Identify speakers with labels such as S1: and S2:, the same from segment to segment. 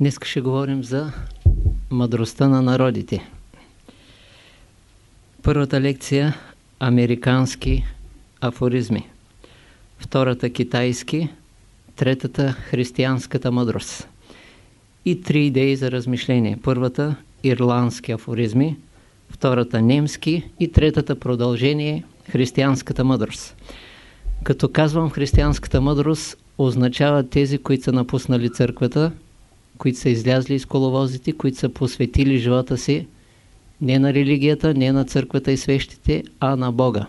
S1: Днес ще говорим за мъдростта на народите. Първата лекция – американски афоризми. Втората – китайски. Третата – християнската мъдрост. И три идеи за размишление. Първата – ирландски афоризми. Втората – немски. И третата – продължение – християнската мъдрост. Като казвам християнската мъдрост, означава тези, които са напуснали църквата, които са излязли из коловозите, които са посветили живота си не на религията, не на църквата и свещите, а на Бога.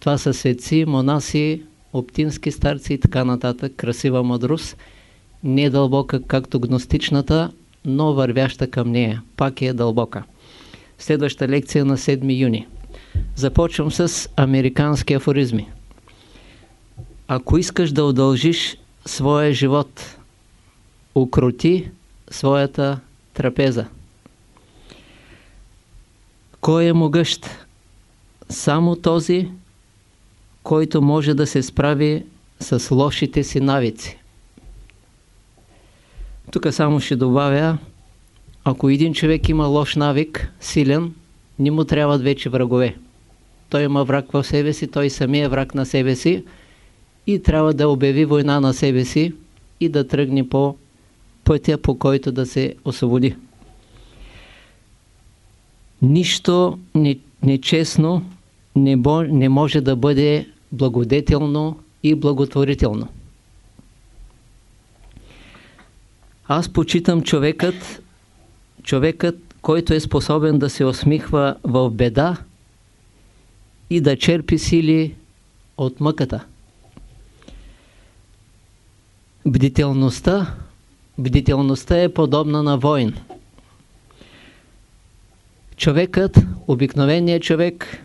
S1: Това са светци, монаси, оптински старци и така нататък. Красива мъдрост, не дълбока както гностичната, но вървяща към нея. Пак е дълбока. Следваща лекция на 7 юни. Започвам с американски афоризми. Ако искаш да удължиш своя живот, укроти своята трапеза. Кой е могъщ? Само този, който може да се справи с лошите си навици. Тук само ще добавя, ако един човек има лош навик, силен, не му трябват вече врагове. Той има враг в себе си, той самия е враг на себе си и трябва да обяви война на себе си и да тръгне по пътя, по който да се освободи. Нищо нечестно не, не може да бъде благодетелно и благотворително. Аз почитам човекът, човекът, който е способен да се усмихва в беда и да черпи сили от мъката. Бдителността, бдителността е подобна на войн. Човекът, обикновеният човек,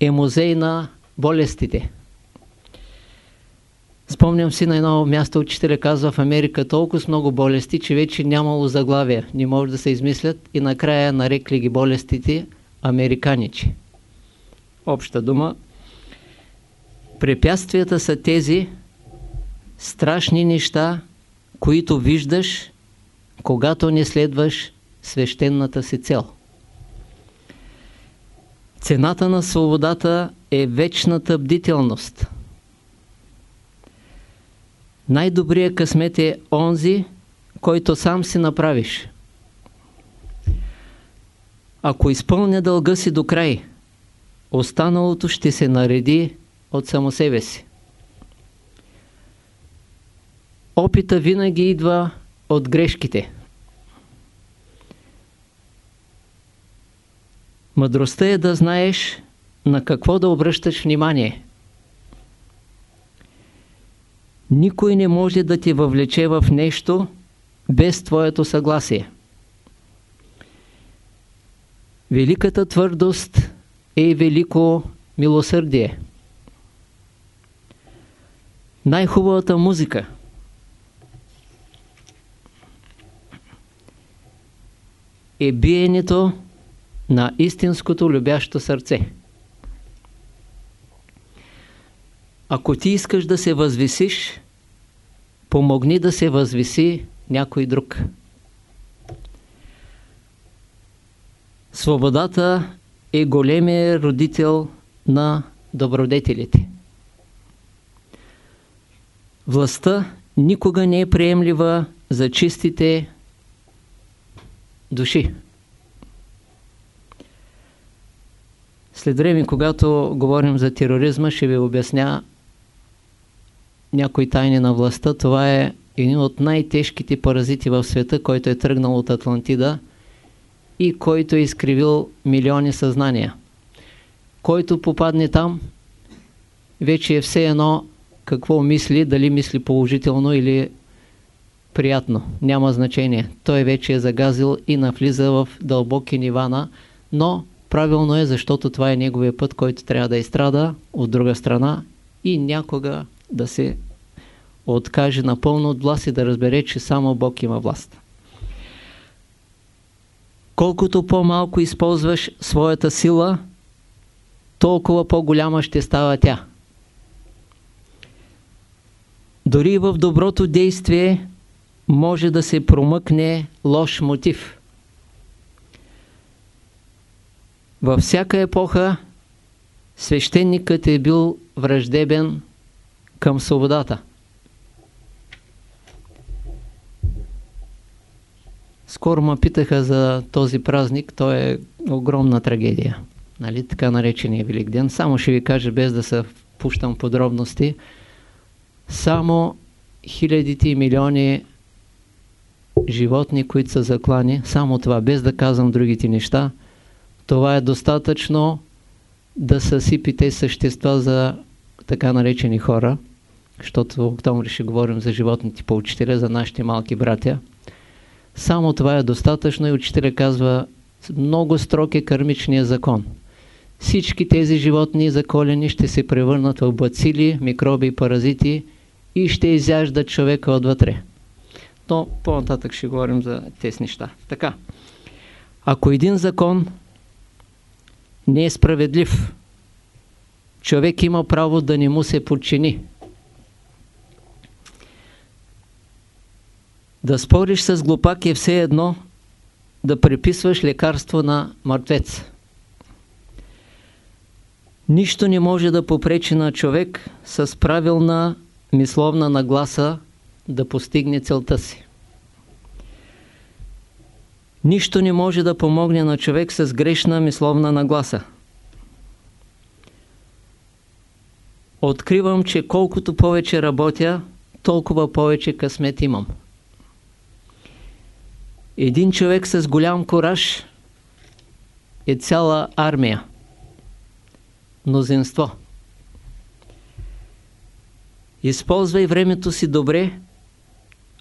S1: е музей на болестите. Спомням си на едно място, учителя казва в Америка толкова много болести, че вече нямало заглавия, не може да се измислят и накрая нарекли ги болестите американичи. Обща дума. Препятствията са тези страшни неща, които виждаш, когато не следваш свещената си цел. Цената на свободата е вечната бдителност. Най-добрият късмет е онзи, който сам си направиш. Ако изпълня дълга си до край, останалото ще се нареди от само себе си. Опита винаги идва от грешките. Мъдростта е да знаеш на какво да обръщаш внимание. Никой не може да ти въвлече в нещо без твоето съгласие. Великата твърдост е велико милосърдие. Най-хубавата музика е биенето на истинското любящо сърце. Ако ти искаш да се възвисиш, помогни да се възвиси някой друг. Свободата е големия родител на добродетелите. Властта никога не е приемлива за чистите души. След време, когато говорим за тероризма, ще ви обясня някои тайни на властта. Това е един от най-тежките паразити в света, който е тръгнал от Атлантида и който е изкривил милиони съзнания. Който попадне там, вече е все едно какво мисли, дали мисли положително или приятно. Няма значение. Той вече е загазил и навлиза в дълбоки нивана, но правилно е, защото това е неговия път, който трябва да изстрада от друга страна и някога да се откаже напълно от власт и да разбере, че само Бог има власт. Колкото по-малко използваш своята сила, толкова по-голяма ще става тя. Дори в доброто действие може да се промъкне лош мотив. Във всяка епоха свещеникът е бил враждебен към свободата. Скоро ме питаха за този празник, той е огромна трагедия. Нали, така наречения Велик ден. Само ще ви кажа, без да се впущам подробности, само хилядите и милиони животни, които са заклани, само това, без да казвам другите неща, това е достатъчно да съсипите същества за така наречени хора, защото в октомври ще говорим за животните по учителя, за нашите малки братя. Само това е достатъчно и учителя казва, много строг е кърмичния закон. Всички тези животни заколени ще се превърнат в бацили, микроби и паразити и ще изяждат човека отвътре. Но по-нататък ще говорим за тези неща. Така, ако един закон не е справедлив, човек има право да не му се подчини. Да спориш с глупак е все едно да преписваш лекарство на мъртвец. Нищо не може да попречи на човек с правилна мисловна нагласа да постигне целта си. Нищо не може да помогне на човек с грешна мисловна нагласа. Откривам, че колкото повече работя, толкова повече късмет имам. Един човек с голям кораж е цяла армия. Мнозинство. Използвай времето си добре,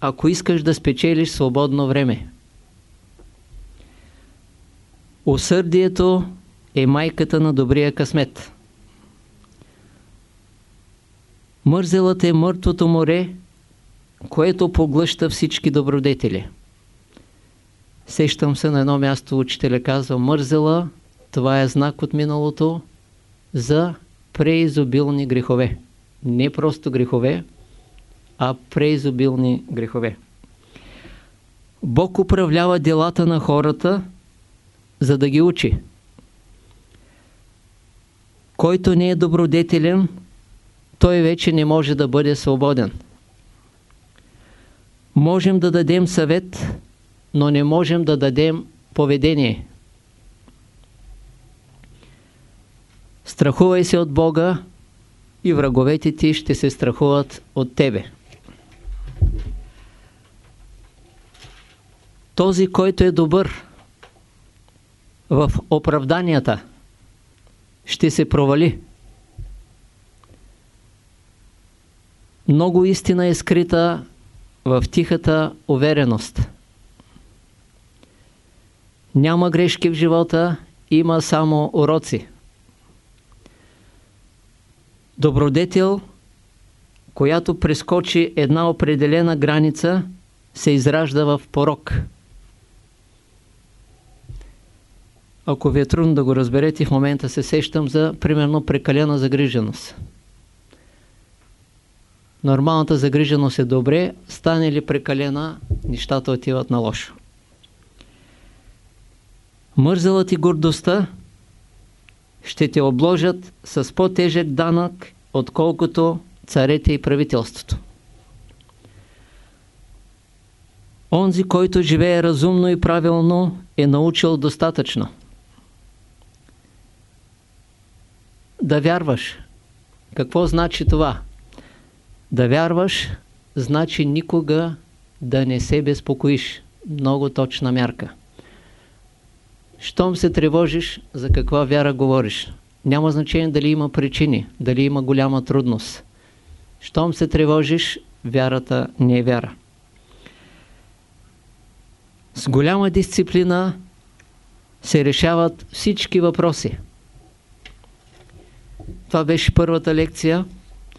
S1: ако искаш да спечелиш свободно време. Усърдието е майката на добрия късмет. Мързелът е мъртвото море, което поглъща всички добродетели. Сещам се на едно място, учителя казва, мързела, това е знак от миналото за преизобилни грехове. Не просто грехове, а преизобилни грехове. Бог управлява делата на хората, за да ги учи. Който не е добродетелен, той вече не може да бъде свободен. Можем да дадем съвет, но не можем да дадем поведение. Страхувай се от Бога и враговете ти ще се страхуват от тебе. Този, който е добър в оправданията, ще се провали. Много истина е скрита в тихата увереност. Няма грешки в живота, има само уроци. Добродетел, която прескочи една определена граница, се изражда в порок. Ако ви е трудно да го разберете, в момента се сещам за, примерно, прекалена загриженост. Нормалната загриженост е добре, стане ли прекалена, нещата отиват на лошо. Мързелът и гордостта ще те обложат с по-тежък данък, отколкото царете и правителството. Онзи, който живее разумно и правилно, е научил достатъчно. Да вярваш. Какво значи това? Да вярваш, значи никога да не се безпокоиш. Много точна мярка. Щом се тревожиш, за каква вяра говориш? Няма значение дали има причини, дали има голяма трудност. Щом се тревожиш, вярата не е вяра. С голяма дисциплина се решават всички въпроси. Това беше първата лекция.